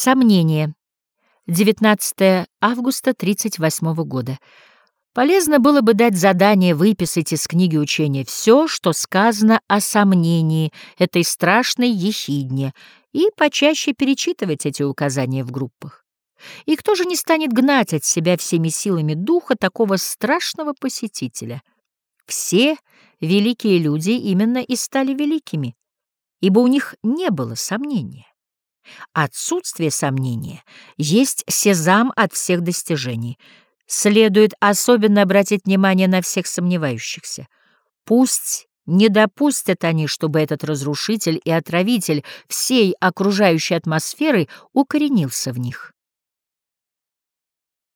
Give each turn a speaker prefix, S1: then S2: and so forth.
S1: Сомнение. 19 августа 38 года. Полезно было бы дать задание выписать из книги учения все, что сказано о сомнении этой страшной ехидне, и почаще перечитывать эти указания в группах. И кто же не станет гнать от себя всеми силами духа такого страшного посетителя? Все великие люди именно и стали великими, ибо у них не было сомнения. Отсутствие сомнения есть сезам от всех достижений. Следует особенно обратить внимание на всех сомневающихся. Пусть не допустят они, чтобы этот разрушитель и отравитель всей окружающей атмосферы укоренился в них.